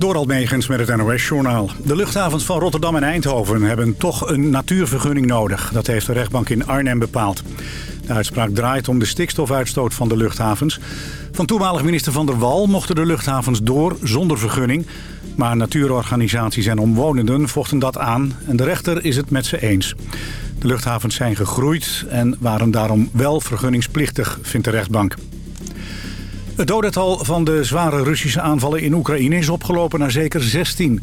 Door Almegens met het NOS-journaal. De luchthavens van Rotterdam en Eindhoven hebben toch een natuurvergunning nodig. Dat heeft de rechtbank in Arnhem bepaald. De uitspraak draait om de stikstofuitstoot van de luchthavens. Van toenmalig minister Van der Wal mochten de luchthavens door zonder vergunning. Maar natuurorganisaties en omwonenden vochten dat aan en de rechter is het met ze eens. De luchthavens zijn gegroeid en waren daarom wel vergunningsplichtig, vindt de rechtbank. Het dodental van de zware Russische aanvallen in Oekraïne is opgelopen naar zeker 16.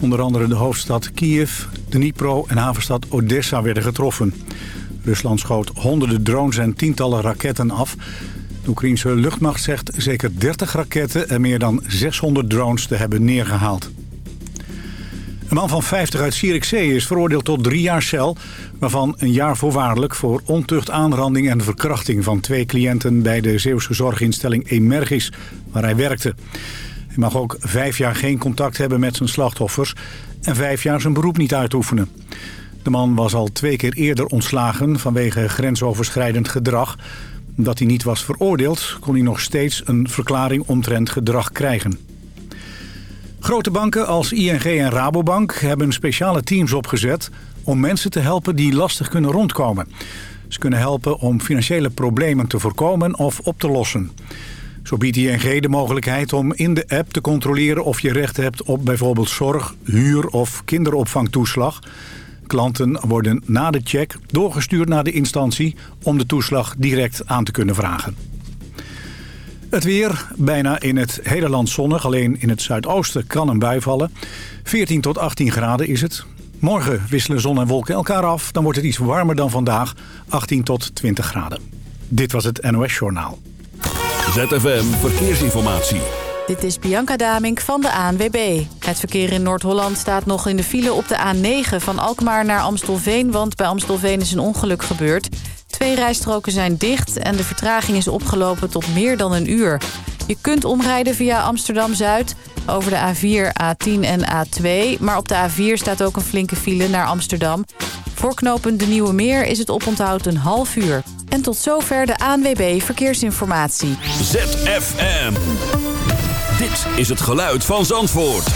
Onder andere de hoofdstad Kiev, Dnipro en havenstad Odessa werden getroffen. Rusland schoot honderden drones en tientallen raketten af. De Oekraïnse luchtmacht zegt zeker 30 raketten en meer dan 600 drones te hebben neergehaald. Een man van 50 uit Zierikzee is veroordeeld tot drie jaar cel... waarvan een jaar voorwaardelijk voor ontucht, aanranding en verkrachting... van twee cliënten bij de Zeeuwse zorginstelling Emergis, waar hij werkte. Hij mag ook vijf jaar geen contact hebben met zijn slachtoffers... en vijf jaar zijn beroep niet uitoefenen. De man was al twee keer eerder ontslagen vanwege grensoverschrijdend gedrag. Omdat hij niet was veroordeeld, kon hij nog steeds een verklaring omtrent gedrag krijgen. Grote banken als ING en Rabobank hebben speciale teams opgezet... om mensen te helpen die lastig kunnen rondkomen. Ze kunnen helpen om financiële problemen te voorkomen of op te lossen. Zo biedt ING de mogelijkheid om in de app te controleren of je recht hebt op bijvoorbeeld zorg, huur of kinderopvangtoeslag. Klanten worden na de check doorgestuurd naar de instantie om de toeslag direct aan te kunnen vragen. Het weer, bijna in het hele land zonnig. Alleen in het zuidoosten kan een bui vallen. 14 tot 18 graden is het. Morgen wisselen zon en wolken elkaar af. Dan wordt het iets warmer dan vandaag. 18 tot 20 graden. Dit was het NOS Journaal. ZFM Verkeersinformatie. Dit is Bianca Damink van de ANWB. Het verkeer in Noord-Holland staat nog in de file op de A9 van Alkmaar naar Amstelveen... want bij Amstelveen is een ongeluk gebeurd. Twee rijstroken zijn dicht en de vertraging is opgelopen tot meer dan een uur. Je kunt omrijden via Amsterdam-Zuid over de A4, A10 en A2... maar op de A4 staat ook een flinke file naar Amsterdam. Voor knooppunt De Nieuwe Meer is het oponthoud een half uur. En tot zover de ANWB Verkeersinformatie. ZFM. Dit is het geluid van Zandvoort.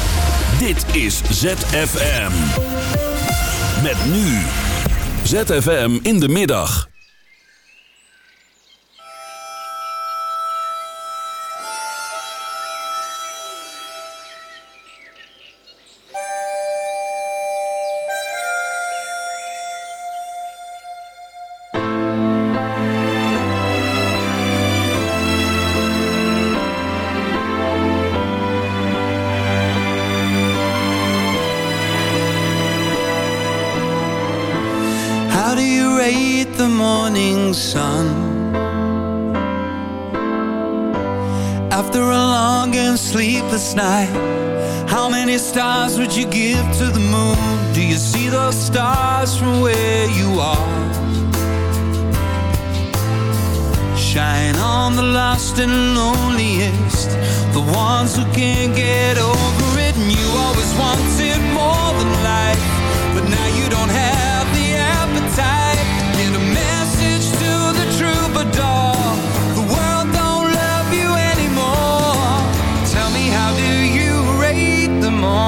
Dit is ZFM. Met nu. ZFM in de middag.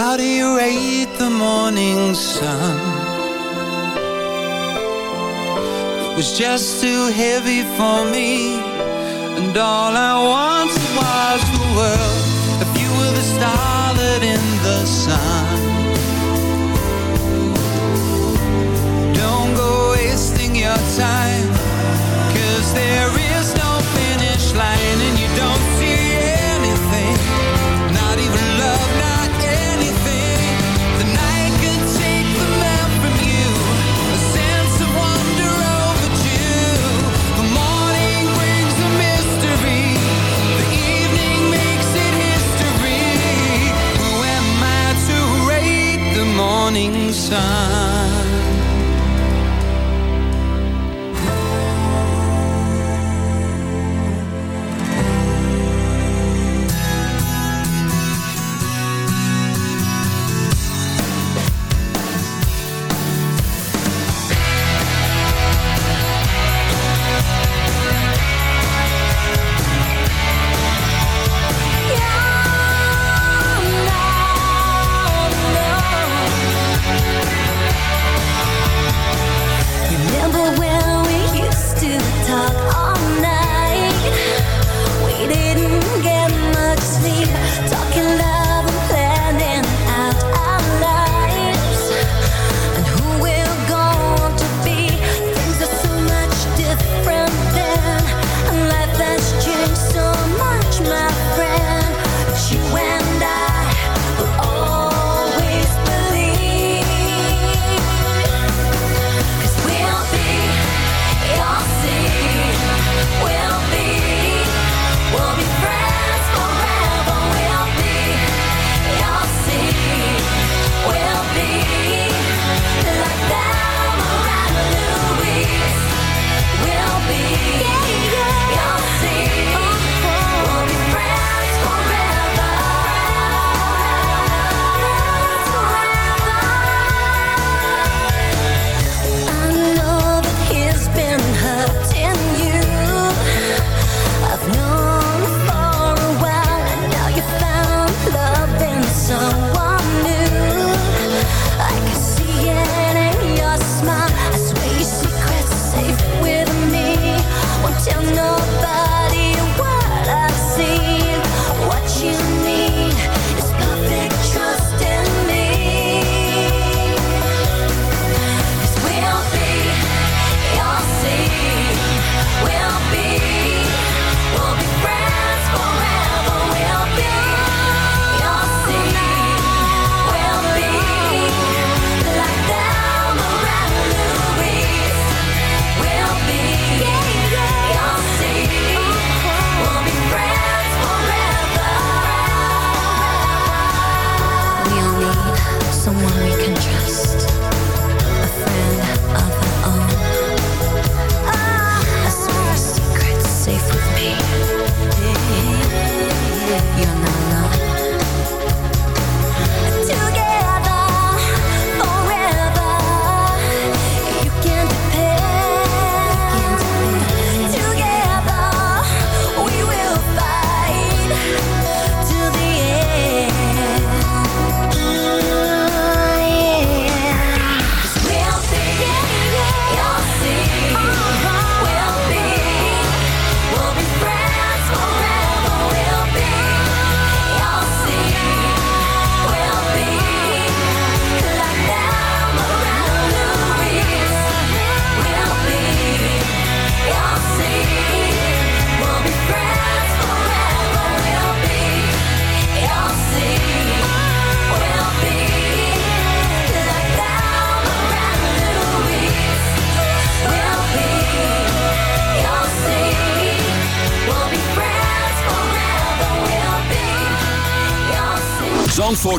How do you rate the morning sun? It was just too heavy for me And all I wanted was the world If you were the star in the sun morning sun.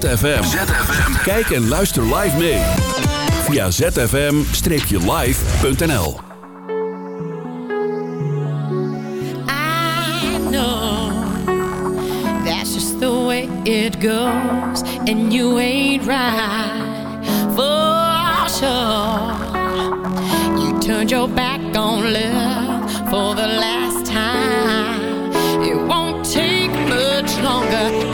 ZFM. Kijk en luister live mee. Via zfm-live.nl I know That's just the way it goes And you ain't right For sure You turned your back on love For the last time It won't take much longer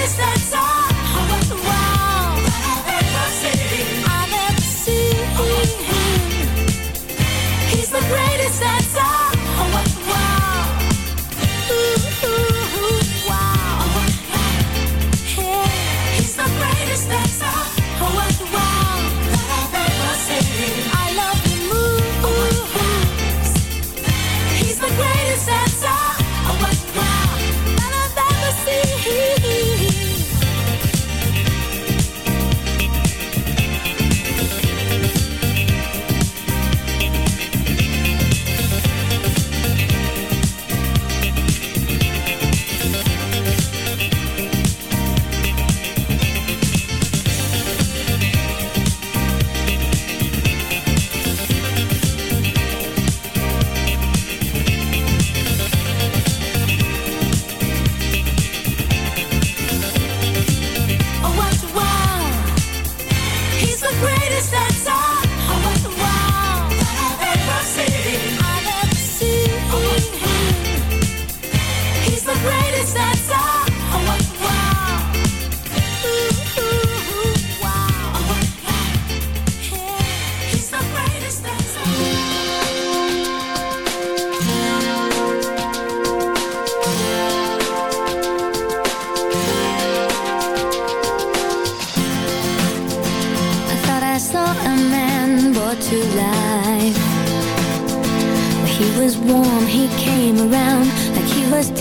That's that's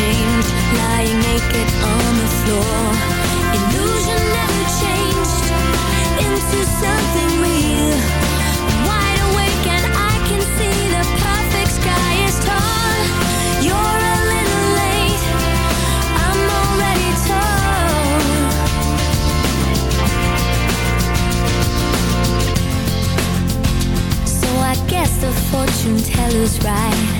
Lying naked on the floor. Illusion never changed Into something real. Wide awake and I can see The perfect sky is You're a little late. I'm already So I guess the fortune teller's right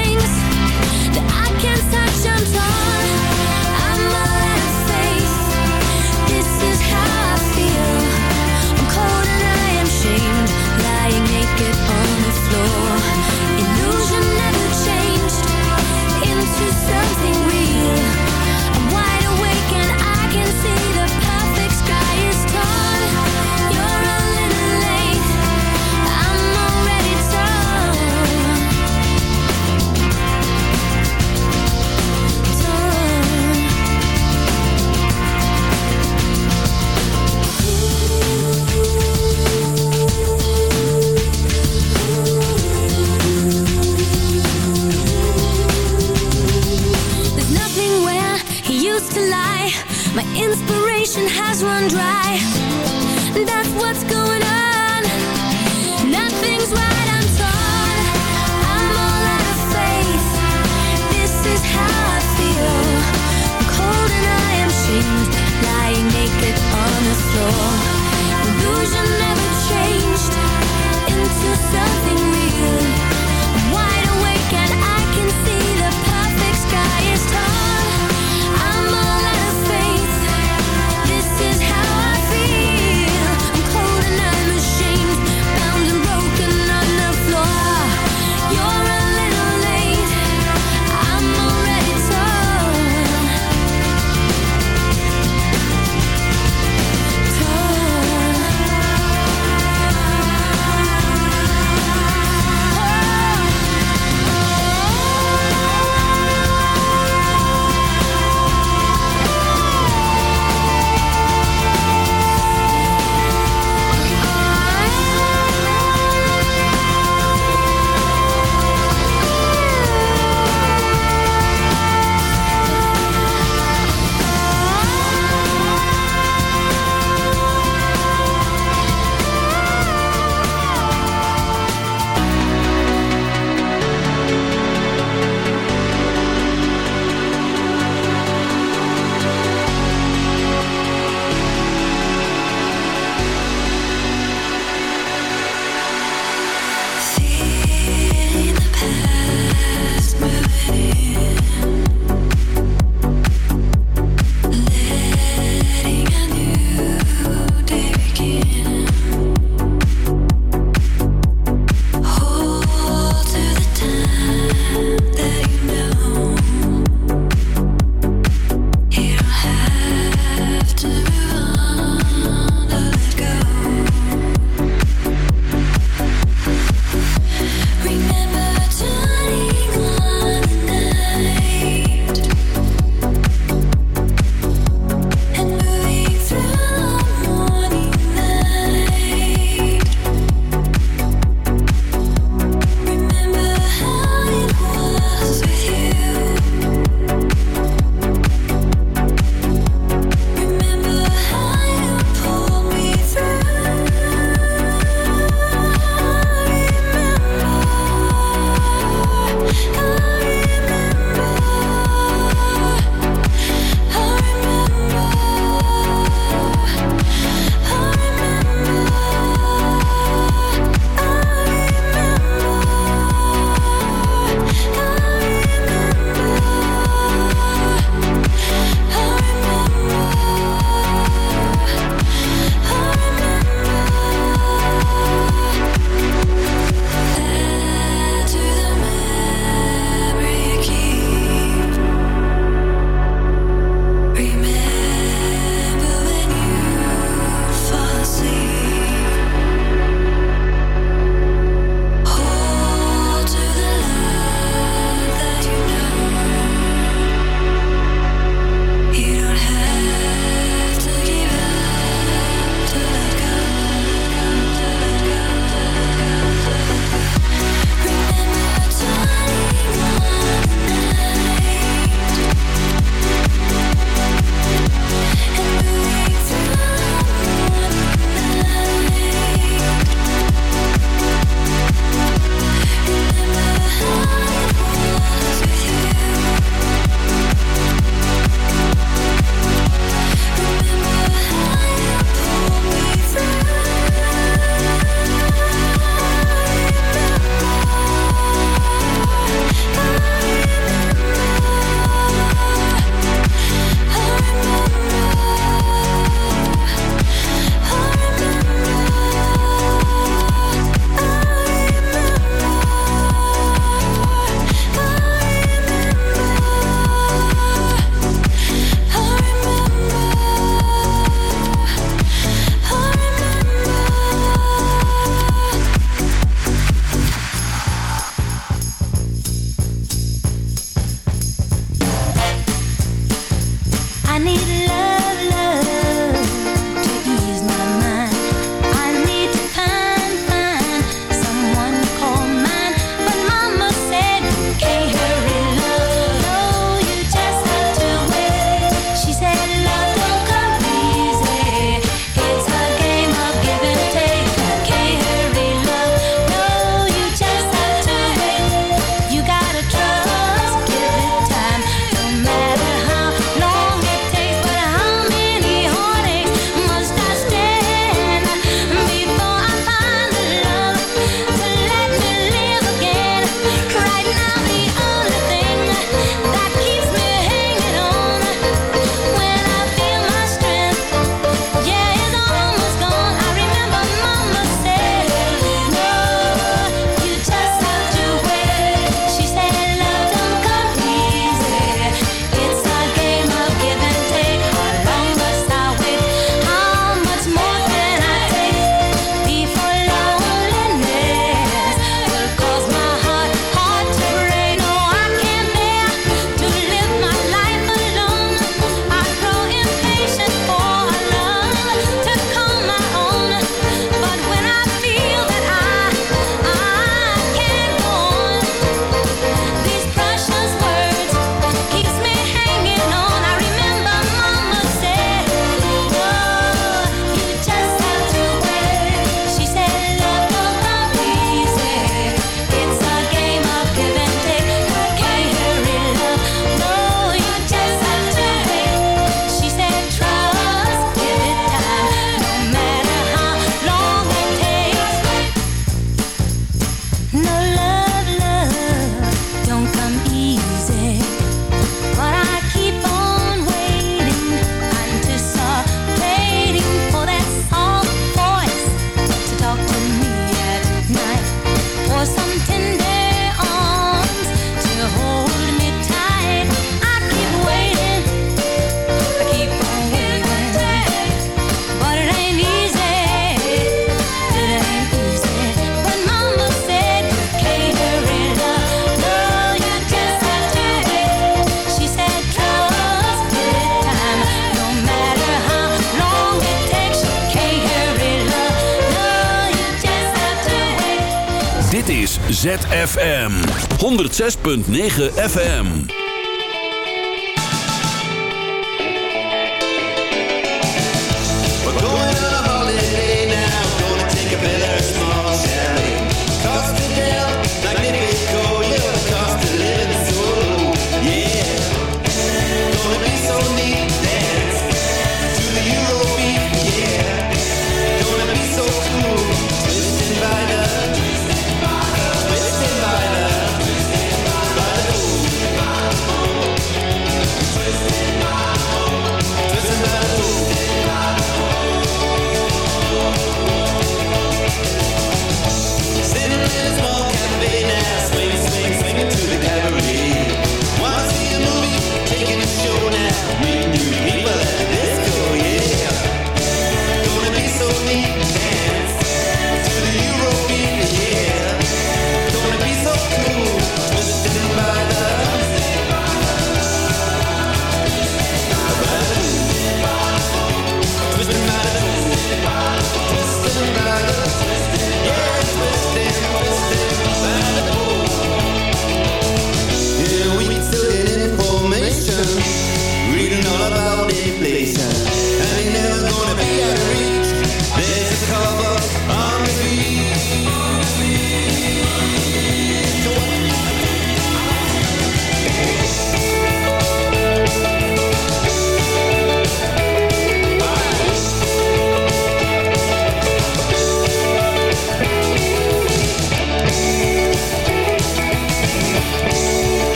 ZFM 106.9 FM.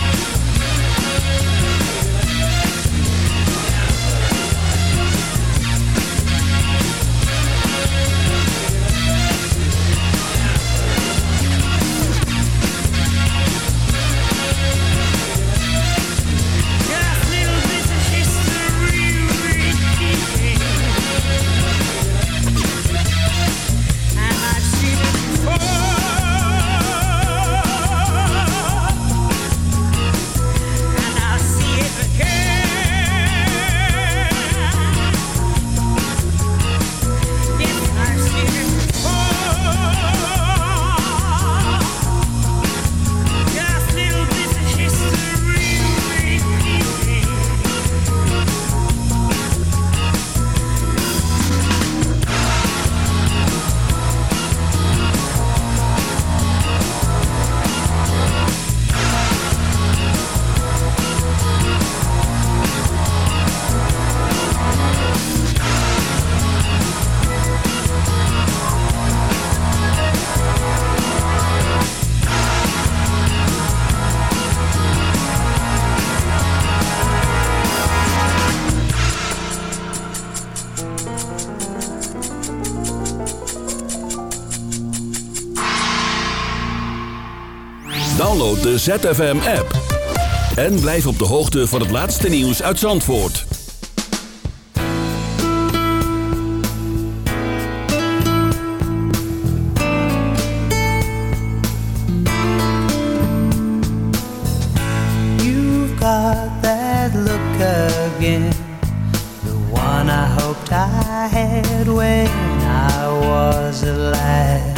Yeah. ZFM-app. En blijf op de hoogte van het laatste nieuws uit Zandvoort. You've got that look again. The one I hoped I had when I was alive.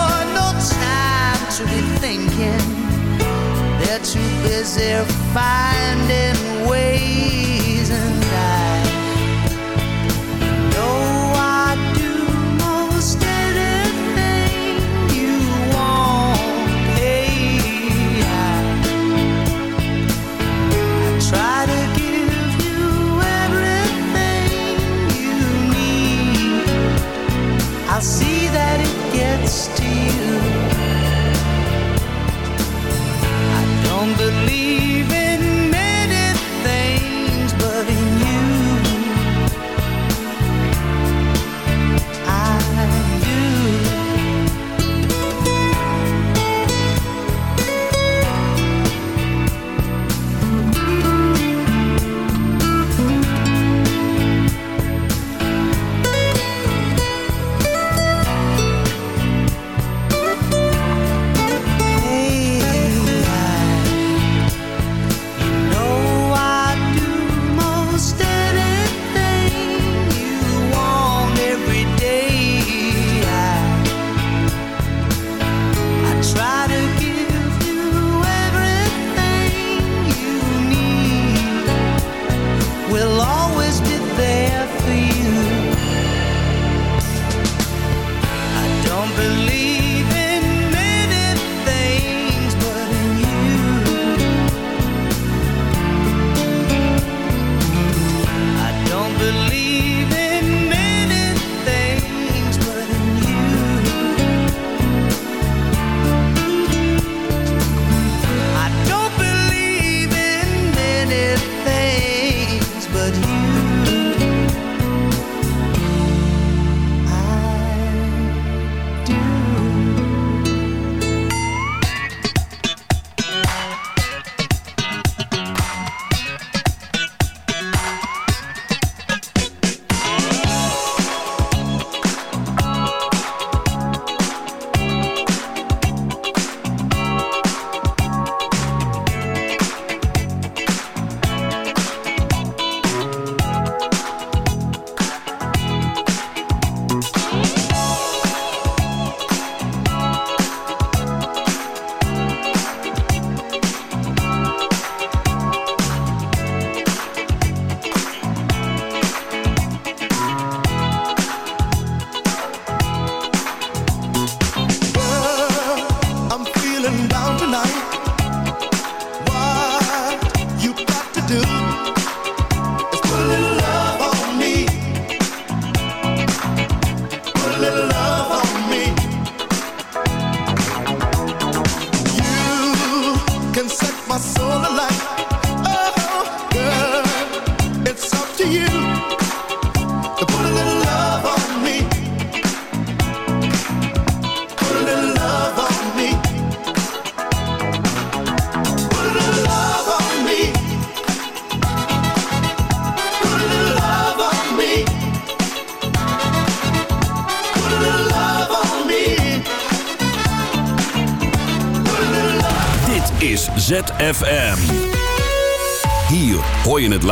thinking. They're too busy finding ways.